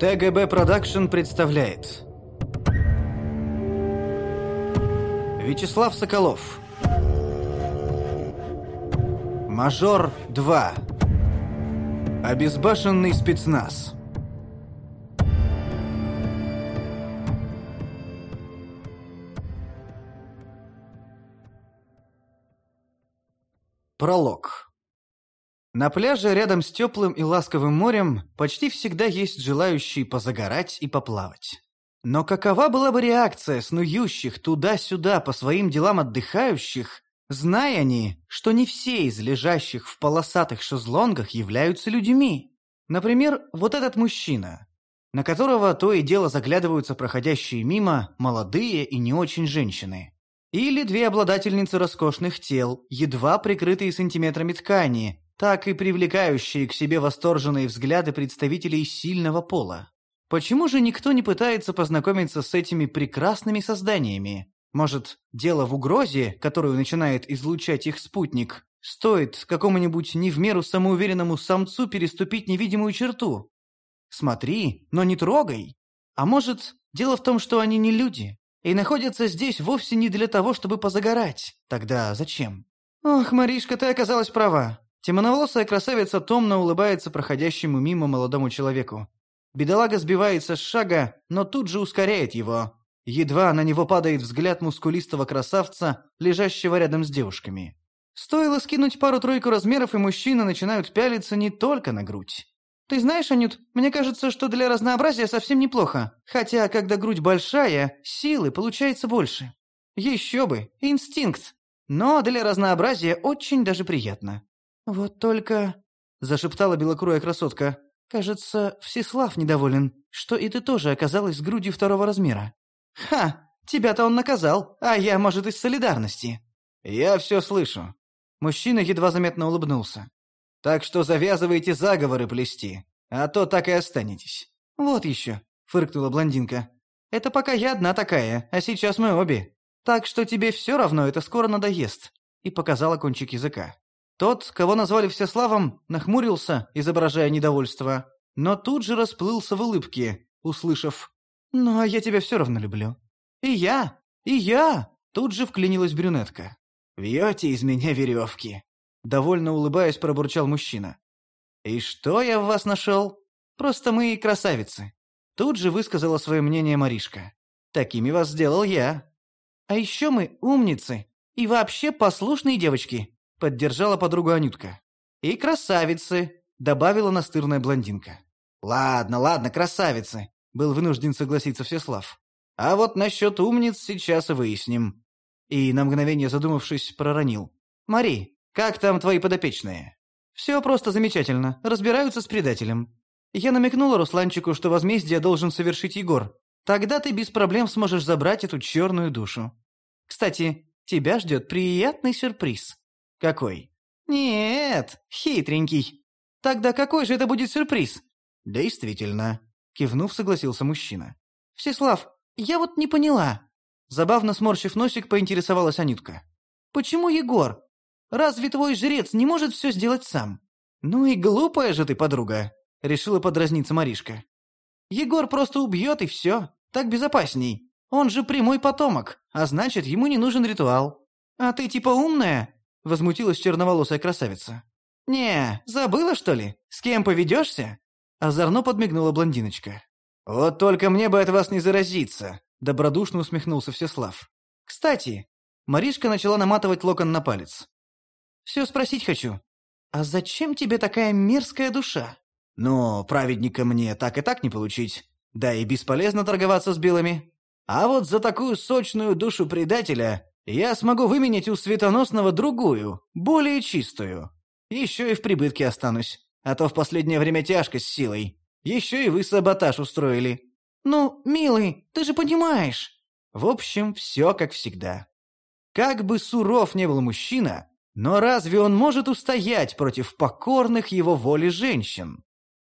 ТГБ Продакшн представляет. Вячеслав Соколов. Мажор 2 Обезбашенный спецназ. Пролог На пляже рядом с теплым и ласковым морем почти всегда есть желающие позагорать и поплавать. Но какова была бы реакция снующих туда-сюда по своим делам отдыхающих, зная они, что не все из лежащих в полосатых шезлонгах являются людьми? Например, вот этот мужчина, на которого то и дело заглядываются проходящие мимо молодые и не очень женщины. Или две обладательницы роскошных тел, едва прикрытые сантиметрами ткани, так и привлекающие к себе восторженные взгляды представителей сильного пола. Почему же никто не пытается познакомиться с этими прекрасными созданиями? Может, дело в угрозе, которую начинает излучать их спутник, стоит какому-нибудь не в меру самоуверенному самцу переступить невидимую черту? Смотри, но не трогай. А может, дело в том, что они не люди, и находятся здесь вовсе не для того, чтобы позагорать. Тогда зачем? Ох, Маришка, ты оказалась права. Темноволосая красавица томно улыбается проходящему мимо молодому человеку. Бедолага сбивается с шага, но тут же ускоряет его. Едва на него падает взгляд мускулистого красавца, лежащего рядом с девушками. Стоило скинуть пару-тройку размеров, и мужчины начинают пялиться не только на грудь. Ты знаешь, Анют, мне кажется, что для разнообразия совсем неплохо. Хотя, когда грудь большая, силы получается больше. Еще бы, инстинкт. Но для разнообразия очень даже приятно. Вот только... Зашептала белокурая красотка. Кажется, Всеслав недоволен, что и ты тоже оказалась с грудью второго размера. Ха, тебя-то он наказал, а я, может, из солидарности. Я все слышу. Мужчина едва заметно улыбнулся. Так что завязывайте заговоры плести, а то так и останетесь. Вот еще, фыркнула блондинка. Это пока я одна такая, а сейчас мы обе. Так что тебе все равно это скоро надоест. И показала кончик языка. Тот, кого назвали Всеславом, нахмурился, изображая недовольство, но тут же расплылся в улыбке, услышав «Ну, а я тебя все равно люблю». «И я! И я!» Тут же вклинилась брюнетка. «Вьете из меня веревки!» Довольно улыбаясь, пробурчал мужчина. «И что я в вас нашел? Просто мы красавицы». Тут же высказала свое мнение Маришка. «Такими вас сделал я». «А еще мы умницы и вообще послушные девочки», поддержала подругу Анютка. «И красавицы», добавила настырная блондинка. «Ладно, ладно, красавицы», был вынужден согласиться Всеслав. «А вот насчет умниц сейчас и выясним». И на мгновение задумавшись, проронил. «Мари, как там твои подопечные? Все просто замечательно. Разбираются с предателем. Я намекнула Русланчику, что возмездие должен совершить Егор. Тогда ты без проблем сможешь забрать эту черную душу. Кстати, тебя ждет приятный сюрприз. Какой? Нет, хитренький. Тогда какой же это будет сюрприз? Действительно, кивнув, согласился мужчина. Всеслав, я вот не поняла. Забавно сморщив носик, поинтересовалась Анютка. Почему Егор? Разве твой жрец не может все сделать сам? Ну и глупая же ты, подруга, решила подразниться Маришка. Егор просто убьет и все, так безопасней. Он же прямой потомок, а значит, ему не нужен ритуал. А ты типа умная? Возмутилась черноволосая красавица. «Не, забыла, что ли? С кем поведешься?» Озорно подмигнула блондиночка. «Вот только мне бы от вас не заразиться», — добродушно усмехнулся Всеслав. «Кстати...» Маришка начала наматывать локон на палец. Все спросить хочу. А зачем тебе такая мерзкая душа? Ну, праведника мне так и так не получить. Да и бесполезно торговаться с белыми. А вот за такую сочную душу предателя я смогу выменять у светоносного другую, более чистую. Еще и в прибытке останусь. А то в последнее время тяжко с силой. Еще и вы саботаж устроили. Ну, милый, ты же понимаешь. В общем, все как всегда. Как бы суров не был мужчина, но разве он может устоять против покорных его воле женщин?